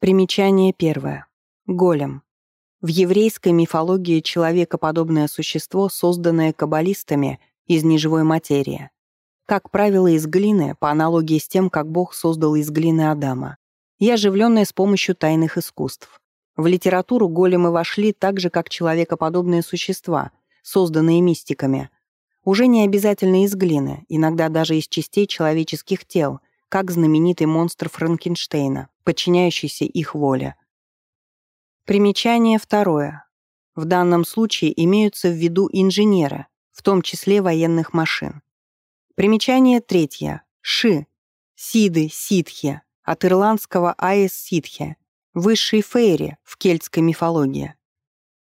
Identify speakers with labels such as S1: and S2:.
S1: Примечание первое. Голем. В еврейской мифологии человекоподобное существо, созданное каббалистами из неживой материи. Как правило, из глины, по аналогии с тем, как Бог создал из глины Адама. И оживленное с помощью тайных искусств. В литературу големы вошли так же, как человекоподобные существа, созданные мистиками. Уже не обязательно из глины, иногда даже из частей человеческих тел, как знаменитый монстр Франкенштейна, подчиняющийся их воле. Примечание второе. В данном случае имеются в виду инженеры, в том числе военных машин. Примечание третье. Ши. Сиды, ситхи. От ирландского аэс ситхи. Высший фейри в кельтской мифологии.